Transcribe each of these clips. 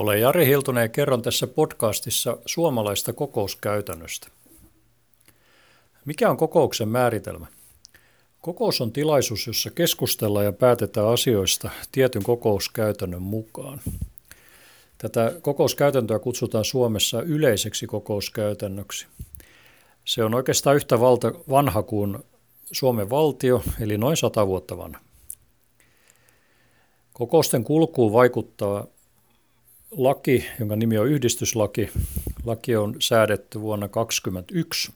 Olen Jari Hiltunen ja kerron tässä podcastissa suomalaista kokouskäytännöstä. Mikä on kokouksen määritelmä? Kokous on tilaisuus, jossa keskustellaan ja päätetään asioista tietyn kokouskäytännön mukaan. Tätä kokouskäytäntöä kutsutaan Suomessa yleiseksi kokouskäytännöksi. Se on oikeastaan yhtä valta, vanha kuin Suomen valtio, eli noin sata vuotta vanha. Kokousten kulkuun vaikuttaa laki, jonka nimi on yhdistyslaki. Laki on säädetty vuonna 2021.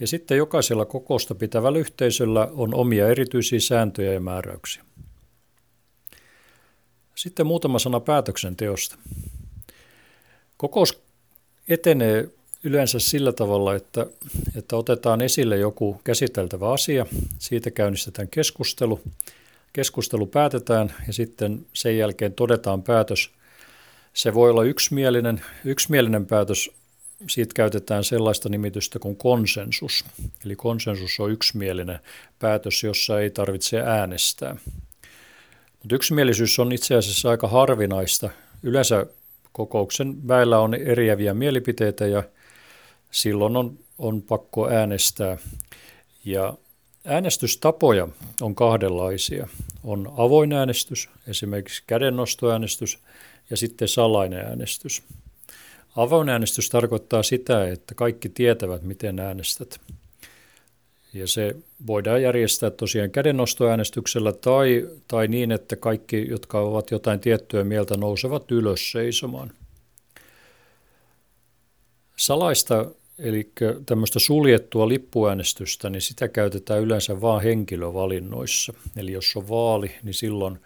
Ja sitten jokaisella kokousta pitävällä yhteisöllä on omia erityisiä sääntöjä ja määräyksiä. Sitten muutama sana päätöksenteosta. Kokous etenee yleensä sillä tavalla, että, että otetaan esille joku käsiteltävä asia, siitä käynnistetään keskustelu, keskustelu päätetään ja sitten sen jälkeen todetaan päätös. Se voi olla yksimielinen, yksimielinen päätös, siitä käytetään sellaista nimitystä kuin konsensus. Eli konsensus on yksimielinen päätös, jossa ei tarvitse äänestää. Mutta yksimielisyys on itse asiassa aika harvinaista. Yleensä kokouksen väillä on eriäviä mielipiteitä ja silloin on, on pakko äänestää. Ja äänestystapoja on kahdenlaisia. On avoin äänestys, esimerkiksi kädennostoäänestys, ja sitten salainen äänestys. Avoin äänestys tarkoittaa sitä, että kaikki tietävät, miten äänestät. Ja se voidaan järjestää tosiaan kädennostoäänestyksellä tai, tai niin, että kaikki, jotka ovat jotain tiettyä mieltä, nousevat ylös seisomaan. Salaista, eli tämmöistä suljettua lippuäänestystä, niin sitä käytetään yleensä vain henkilövalinnoissa. Eli jos on vaali, niin silloin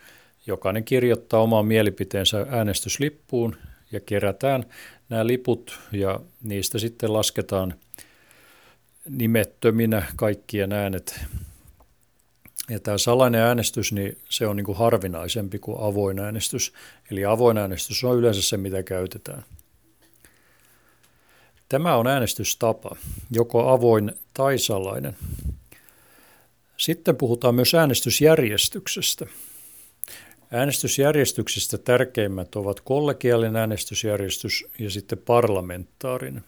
jokainen kirjoittaa oman mielipiteensä äänestyslippuun ja kerätään nämä liput ja niistä sitten lasketaan nimettöminä kaikkien äänet. Ja tämä salainen äänestys, niin se on niin kuin harvinaisempi kuin avoin äänestys. Eli avoin äänestys on yleensä se, mitä käytetään. Tämä on äänestystapa, joko avoin tai salainen. Sitten puhutaan myös äänestysjärjestyksestä. Äänestysjärjestyksestä tärkeimmät ovat kollegiaalinen äänestysjärjestys ja sitten parlamentaarinen.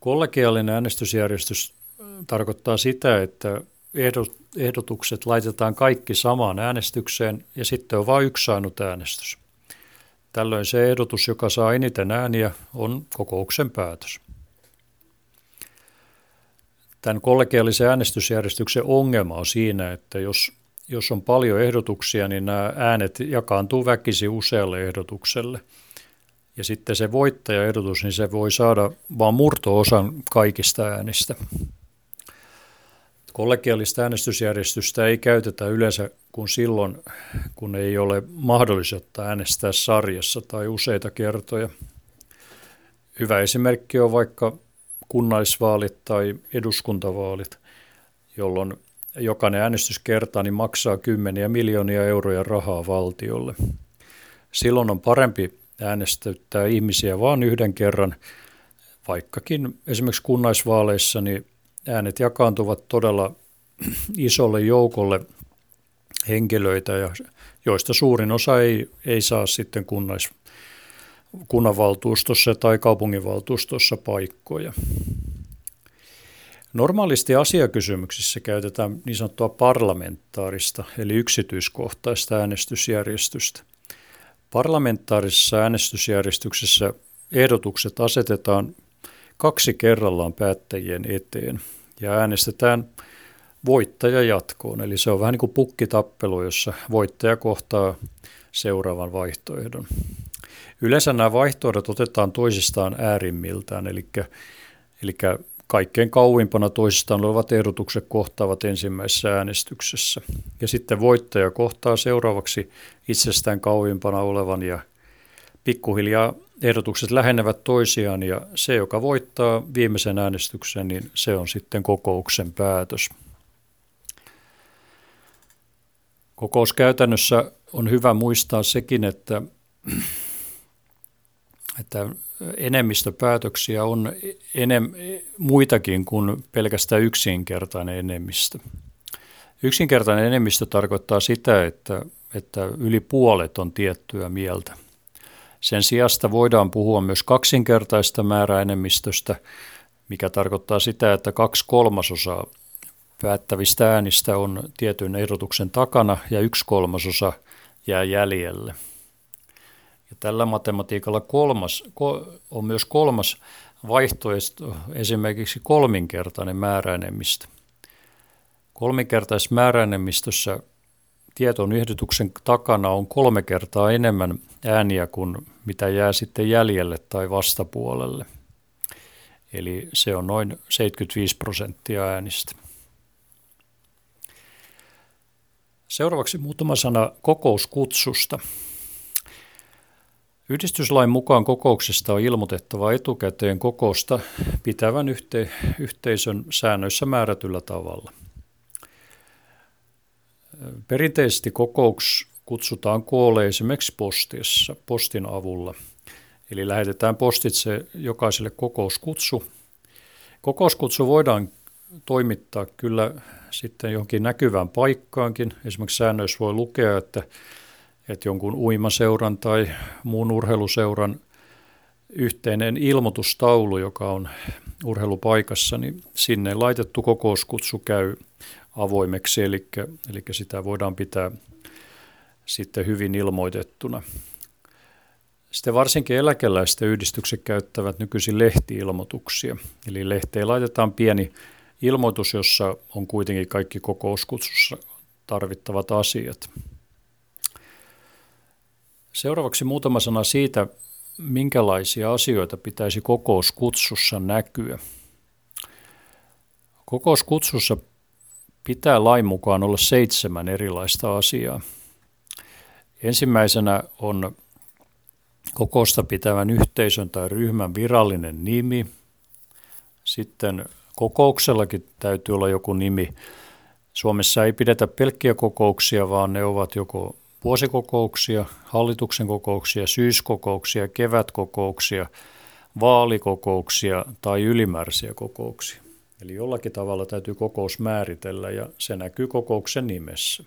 Kollegiaalinen äänestysjärjestys tarkoittaa sitä, että ehdotukset laitetaan kaikki samaan äänestykseen ja sitten on vain yksi ainut äänestys. Tällöin se ehdotus, joka saa eniten ääniä, on kokouksen päätös. Tämän kollegiaalisen äänestysjärjestyksen ongelma on siinä, että jos, jos on paljon ehdotuksia, niin nämä äänet jakaantuu väkisin usealle ehdotukselle. Ja sitten se voittajaehdotus, niin se voi saada vain murto-osan kaikista äänistä. Kollegiaalista äänestysjärjestystä ei käytetä yleensä kuin silloin, kun ei ole mahdollisuutta äänestää sarjassa tai useita kertoja. Hyvä esimerkki on vaikka kunnallisvaalit tai eduskuntavaalit, jolloin jokainen äänestyskerta niin maksaa kymmeniä miljoonia euroja rahaa valtiolle. Silloin on parempi äänestyttää ihmisiä vain yhden kerran, vaikkakin esimerkiksi kunnallisvaaleissa niin äänet jakaantuvat todella isolle joukolle henkilöitä, ja joista suurin osa ei, ei saa sitten kunnais, kunnanvaltuustossa tai kaupunginvaltuustossa paikkoja. Normaalisti asiakysymyksissä käytetään niin sanottua parlamentaarista eli yksityiskohtaista äänestysjärjestystä. Parlamentaarisessa äänestysjärjestyksessä ehdotukset asetetaan kaksi kerrallaan päättäjien eteen ja äänestetään voittaja jatkoon. Eli se on vähän niin kuin pukkitappelu, jossa voittaja kohtaa seuraavan vaihtoehdon. Yleensä nämä vaihtoehdot otetaan toisistaan äärimmiltään, eli, eli kaikkein kauimpana toisistaan olevat ehdotukset kohtaavat ensimmäisessä äänestyksessä. Ja sitten voittaja kohtaa seuraavaksi itsestään kauimpana olevan ja pikkuhiljaa ehdotukset lähenevät toisiaan ja se, joka voittaa viimeisen äänestyksen, niin se on sitten kokouksen päätös. Kokouskäytännössä on hyvä muistaa sekin, että, että enemmistöpäätöksiä on enem, muitakin kuin pelkästään yksinkertainen enemmistö. Yksinkertainen enemmistö tarkoittaa sitä, että, että yli puolet on tiettyä mieltä. Sen sijasta voidaan puhua myös kaksinkertaista määräenemmistöstä, mikä tarkoittaa sitä, että kaksi kolmasosaa päättävistä äänistä on tietyn ehdotuksen takana ja yksi kolmasosa jää jäljelle. Ja tällä matematiikalla kolmas, on myös kolmas vaihtoehto, esimerkiksi kolminkertainen määräenemmistö. Kolminkertaisessa määräenemmistössä tieton yhdytuksen takana on kolme kertaa enemmän ääniä kuin mitä jää sitten jäljelle tai vastapuolelle. Eli se on noin 75 prosenttia äänistä. Seuraavaksi muutama sana kokouskutsusta. Yhdistyslain mukaan kokouksesta on ilmoitettava etukäteen kokousta pitävän yhte- yhteisön säännöissä määrätyllä tavalla. Perinteisesti kokouks kutsutaan koolle esimerkiksi postissa, postin avulla. Eli lähetetään postitse jokaiselle kokouskutsu. Kokouskutsu voidaan toimittaa kyllä sitten johonkin näkyvään paikkaankin. Esimerkiksi säännöissä voi lukea, että, että jonkun uimaseuran tai muun urheiluseuran yhteinen ilmoitustaulu, joka on urheilupaikassa, niin sinne laitettu kokouskutsu käy avoimeksi, eli, eli sitä voidaan pitää sitten hyvin ilmoitettuna. Sitten varsinkin eläkeläisten yhdistykset käyttävät nykyisin lehtiilmoituksia. Eli lehteen laitetaan pieni ilmoitus, jossa on kuitenkin kaikki kokouskutsussa tarvittavat asiat. Seuraavaksi muutama sana siitä, minkälaisia asioita pitäisi kokouskutsussa näkyä. Kokouskutsussa pitää lain mukaan olla seitsemän erilaista asiaa. Ensimmäisenä on kokousta pitävän yhteisön tai ryhmän virallinen nimi. Sitten kokouksellakin täytyy olla joku nimi. Suomessa ei pidetä pelkkiä kokouksia, vaan ne ovat joko vuosikokouksia, hallituksen kokouksia, syyskokouksia, kevätkokouksia, vaalikokouksia tai ylimääräisiä kokouksia. Eli jollakin tavalla täytyy kokous määritellä ja se näkyy kokouksen nimessä.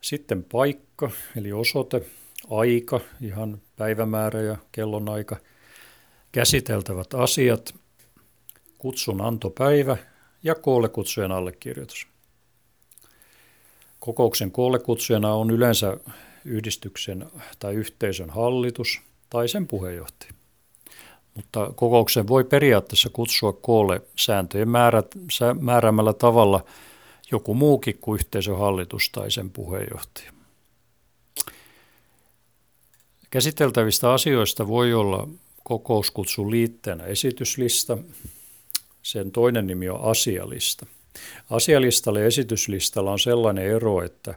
Sitten paikka, eli osoite, aika, ihan päivämäärä ja kellonaika, käsiteltävät asiat, kutsun antopäivä ja koollekutsujen allekirjoitus. Kokouksen koollekutsujana on yleensä yhdistyksen tai yhteisön hallitus tai sen puheenjohtaja. Mutta kokouksen voi periaatteessa kutsua koolle sääntöjen määrät, määräämällä tavalla joku muukin kuin yhteisön hallitus tai sen puheenjohtaja. Käsiteltävistä asioista voi olla kokouskutsun liitteenä esityslista. Sen toinen nimi on asialista. Asialistalla ja esityslistalla on sellainen ero, että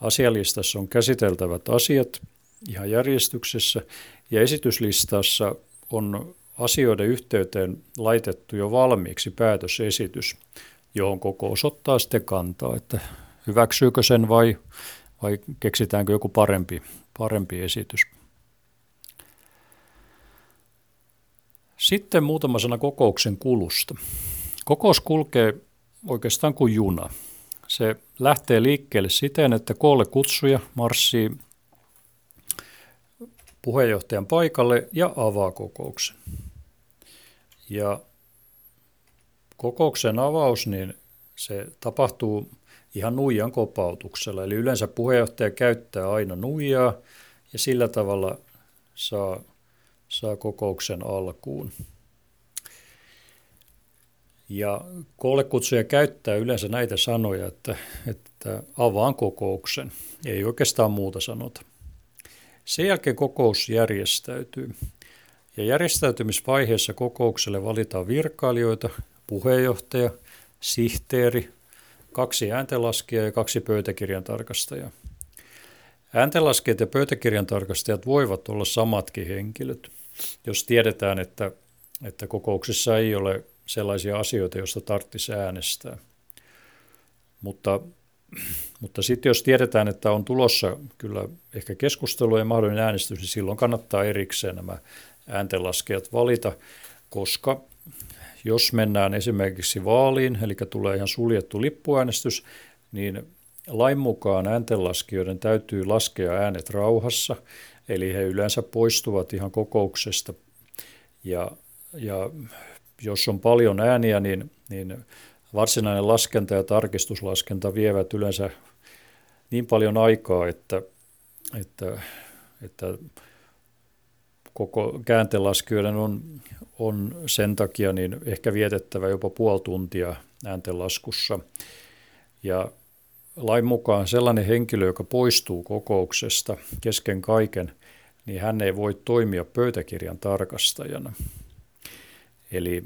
asialistassa on käsiteltävät asiat ihan järjestyksessä ja esityslistassa on asioiden yhteyteen laitettu jo valmiiksi päätösesitys, johon kokous ottaa sitten kantaa, että hyväksyykö sen vai, vai keksitäänkö joku parempi, parempi esitys. Sitten muutama sana kokouksen kulusta. Kokous kulkee oikeastaan kuin juna. Se lähtee liikkeelle siten, että koolle kutsuja marssii puheenjohtajan paikalle ja avaa kokouksen. Ja kokouksen avaus, niin se tapahtuu ihan nuijan kopautuksella. Eli yleensä puheenjohtaja käyttää aina nuijaa ja sillä tavalla saa, saa kokouksen alkuun. Ja koollekutsuja käyttää yleensä näitä sanoja, että, että avaan kokouksen. Ei oikeastaan muuta sanota. Sen jälkeen kokous järjestäytyy. Ja järjestäytymisvaiheessa kokoukselle valitaan virkailijoita, puheenjohtaja, sihteeri, kaksi ääntenlaskijaa ja kaksi pöytäkirjan tarkastajaa. Ääntenlaskijat ja pöytäkirjan tarkastajat voivat olla samatkin henkilöt, jos tiedetään, että, että kokouksessa ei ole sellaisia asioita, joista tarvitsisi äänestää. Mutta mutta sitten jos tiedetään, että on tulossa kyllä ehkä keskustelu ja mahdollinen äänestys, niin silloin kannattaa erikseen nämä ääntenlaskijat valita, koska jos mennään esimerkiksi vaaliin, eli tulee ihan suljettu lippuäänestys, niin lain mukaan ääntenlaskijoiden täytyy laskea äänet rauhassa, eli he yleensä poistuvat ihan kokouksesta. Ja, ja jos on paljon ääniä, niin, niin varsinainen laskenta ja tarkistuslaskenta vievät yleensä niin paljon aikaa, että, että, että koko kääntelaskijoiden on, on sen takia niin ehkä vietettävä jopa puoli tuntia ääntenlaskussa. Ja lain mukaan sellainen henkilö, joka poistuu kokouksesta kesken kaiken, niin hän ei voi toimia pöytäkirjan tarkastajana. Eli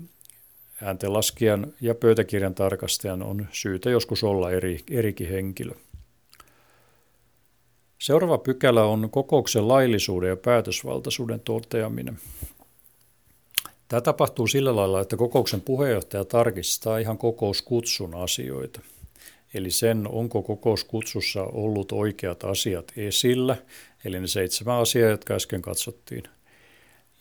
ääntenlaskijan ja pöytäkirjan tarkastajan on syytä joskus olla eri, erikin henkilö. Seuraava pykälä on kokouksen laillisuuden ja päätösvaltaisuuden toteaminen. Tämä tapahtuu sillä lailla, että kokouksen puheenjohtaja tarkistaa ihan kokouskutsun asioita. Eli sen, onko kokouskutsussa ollut oikeat asiat esillä, eli ne seitsemän asiaa, jotka äsken katsottiin.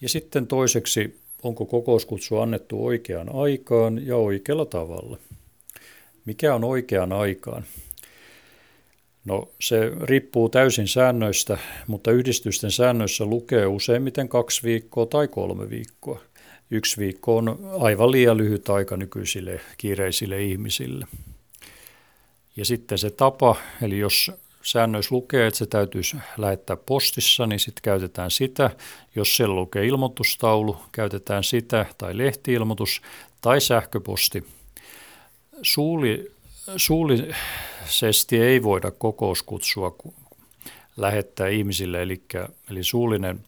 Ja sitten toiseksi, onko kokouskutsu annettu oikeaan aikaan ja oikealla tavalla. Mikä on oikeaan aikaan? No se riippuu täysin säännöistä, mutta yhdistysten säännöissä lukee useimmiten kaksi viikkoa tai kolme viikkoa. Yksi viikko on aivan liian lyhyt aika nykyisille kiireisille ihmisille. Ja sitten se tapa, eli jos säännöissä lukee, että se täytyisi lähettää postissa, niin sitten käytetään sitä. Jos siellä lukee ilmoitustaulu, käytetään sitä, tai lehtiilmoitus, tai sähköposti. Suuli, suullisesti ei voida kokouskutsua lähettää ihmisille, eli, eli suullinen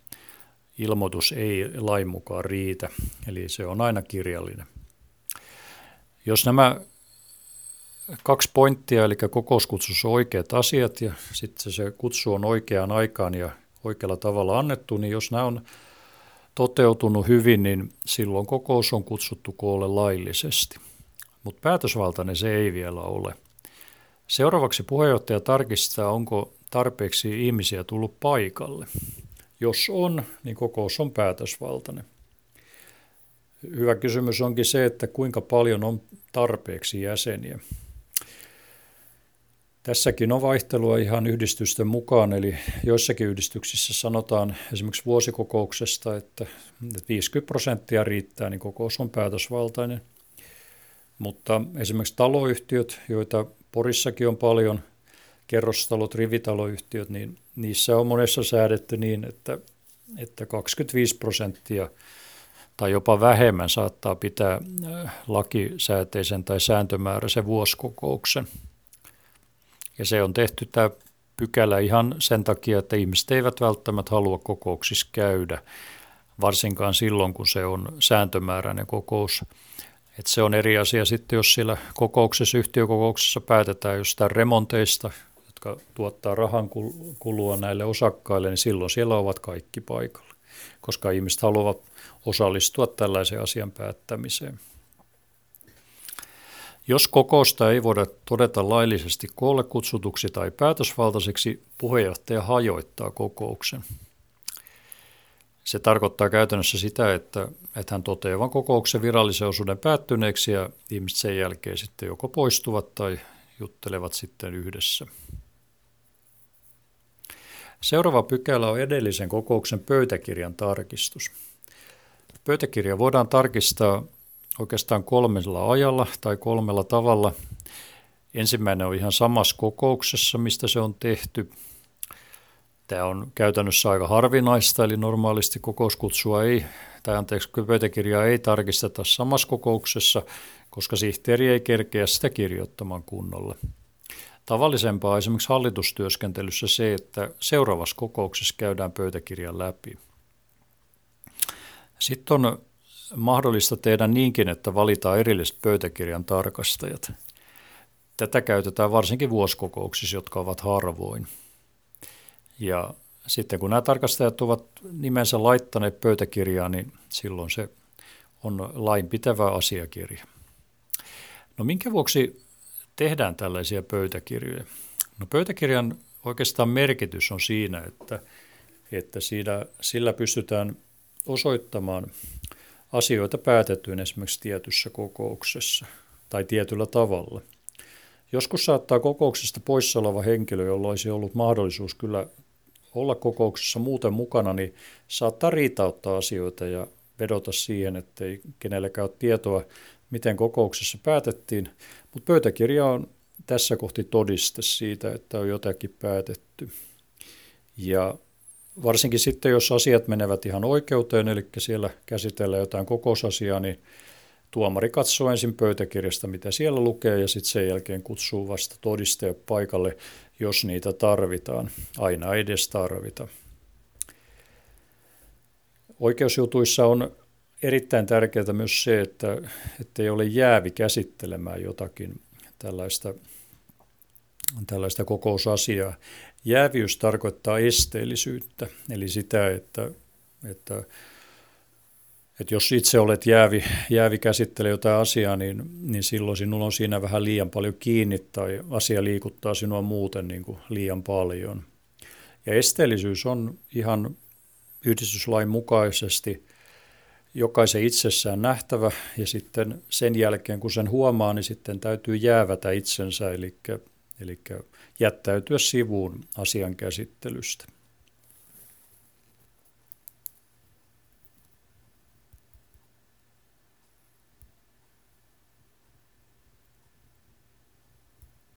ilmoitus ei lain mukaan riitä, eli se on aina kirjallinen. Jos nämä kaksi pointtia, eli kokouskutsussa on oikeat asiat ja sitten se kutsu on oikeaan aikaan ja oikealla tavalla annettu, niin jos nämä on toteutunut hyvin, niin silloin kokous on kutsuttu koolle laillisesti. Mutta päätösvaltainen se ei vielä ole. Seuraavaksi puheenjohtaja tarkistaa, onko tarpeeksi ihmisiä tullut paikalle. Jos on, niin kokous on päätösvaltainen. Hyvä kysymys onkin se, että kuinka paljon on tarpeeksi jäseniä. Tässäkin on vaihtelua ihan yhdistysten mukaan, eli joissakin yhdistyksissä sanotaan esimerkiksi vuosikokouksesta, että 50 prosenttia riittää, niin kokous on päätösvaltainen. Mutta esimerkiksi taloyhtiöt, joita Porissakin on paljon, kerrostalot, rivitaloyhtiöt, niin niissä on monessa säädetty niin, että, että 25 prosenttia tai jopa vähemmän saattaa pitää lakisääteisen tai sääntömääräisen vuosikokouksen – ja se on tehty tämä pykälä ihan sen takia, että ihmiset eivät välttämättä halua kokouksissa käydä, varsinkaan silloin, kun se on sääntömääräinen kokous. Et se on eri asia sitten, jos siellä kokouksessa, yhtiökokouksessa päätetään jostain remonteista, jotka tuottaa rahan kulua näille osakkaille, niin silloin siellä ovat kaikki paikalla, koska ihmiset haluavat osallistua tällaisen asian päättämiseen. Jos kokousta ei voida todeta laillisesti koolle kutsutuksi tai päätösvaltaiseksi, puheenjohtaja hajoittaa kokouksen. Se tarkoittaa käytännössä sitä, että, että hän toteaa vain kokouksen virallisen osuuden päättyneeksi ja ihmiset sen jälkeen sitten joko poistuvat tai juttelevat sitten yhdessä. Seuraava pykälä on edellisen kokouksen pöytäkirjan tarkistus. Pöytäkirja voidaan tarkistaa oikeastaan kolmella ajalla tai kolmella tavalla. Ensimmäinen on ihan samassa kokouksessa, mistä se on tehty. Tämä on käytännössä aika harvinaista, eli normaalisti kokouskutsua ei, tai anteeksi, pöytäkirjaa ei tarkisteta samassa kokouksessa, koska sihteeri ei kerkeä sitä kirjoittamaan kunnolla. Tavallisempaa esimerkiksi hallitustyöskentelyssä se, että seuraavassa kokouksessa käydään pöytäkirjan läpi. Sitten on mahdollista tehdä niinkin, että valitaan erilliset pöytäkirjan tarkastajat. Tätä käytetään varsinkin vuosikokouksissa, jotka ovat harvoin. Ja sitten kun nämä tarkastajat ovat nimensä laittaneet pöytäkirjaan, niin silloin se on lainpitävä asiakirja. No minkä vuoksi tehdään tällaisia pöytäkirjoja? No pöytäkirjan oikeastaan merkitys on siinä, että, että siinä, sillä pystytään osoittamaan asioita päätettyyn esimerkiksi tietyssä kokouksessa tai tietyllä tavalla. Joskus saattaa kokouksesta poissa oleva henkilö, jolla olisi ollut mahdollisuus kyllä olla kokouksessa muuten mukana, niin saattaa riitauttaa asioita ja vedota siihen, ettei kenellekään ole tietoa, miten kokouksessa päätettiin. Mutta pöytäkirja on tässä kohti todiste siitä, että on jotakin päätetty. Ja varsinkin sitten, jos asiat menevät ihan oikeuteen, eli siellä käsitellään jotain kokousasiaa, niin tuomari katsoo ensin pöytäkirjasta, mitä siellä lukee, ja sitten sen jälkeen kutsuu vasta todisteet paikalle, jos niitä tarvitaan. Aina edes tarvita. Oikeusjutuissa on erittäin tärkeää myös se, että, että ei ole jäävi käsittelemään jotakin tällaista, tällaista kokousasiaa. Jääviys tarkoittaa esteellisyyttä, eli sitä, että, että, että jos itse olet jäävi, jäävi käsittelee jotain asiaa, niin, niin silloin sinulla on siinä vähän liian paljon kiinni tai asia liikuttaa sinua muuten niin kuin liian paljon. Ja esteellisyys on ihan yhdistyslain mukaisesti jokaisen itsessään nähtävä ja sitten sen jälkeen kun sen huomaa, niin sitten täytyy jäävätä itsensä, eli, eli jättäytyä sivuun asian käsittelystä.